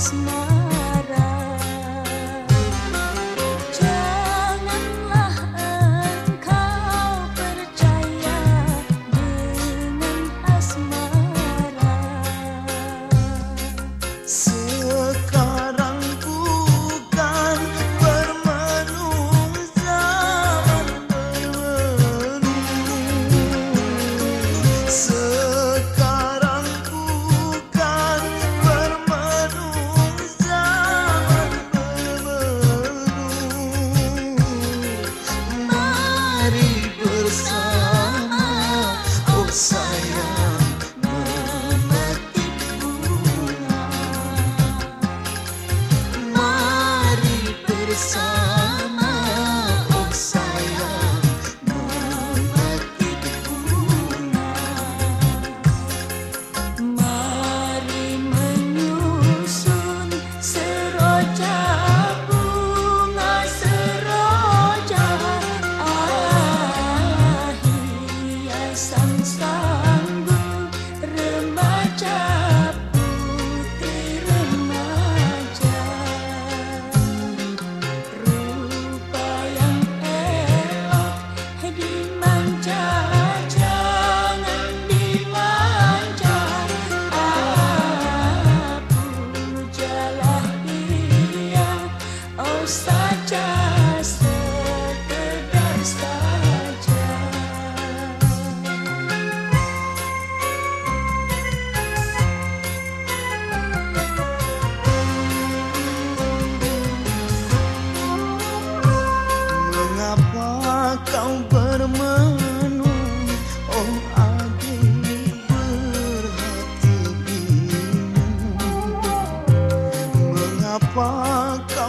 small. song. Mengapa